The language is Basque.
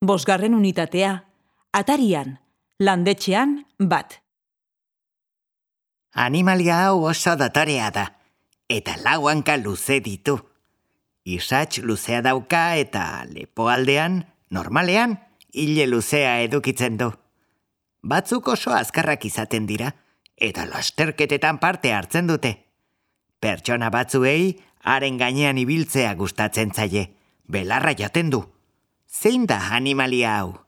Bosgarren unitatea, atarian, landetxean, bat. Animalia hau oso dotorea da, eta lau hanka luze ditu. Isatx luzea dauka eta lepoaldean, normalean, hile luzea edukitzen du. Batzuk oso azkarrak izaten dira, eta lasterketetan parte hartzen dute. Pertsona batzuei, haren gainean ibiltzea gustatzen zaie, belarra jaten du. Zein da animalia hau?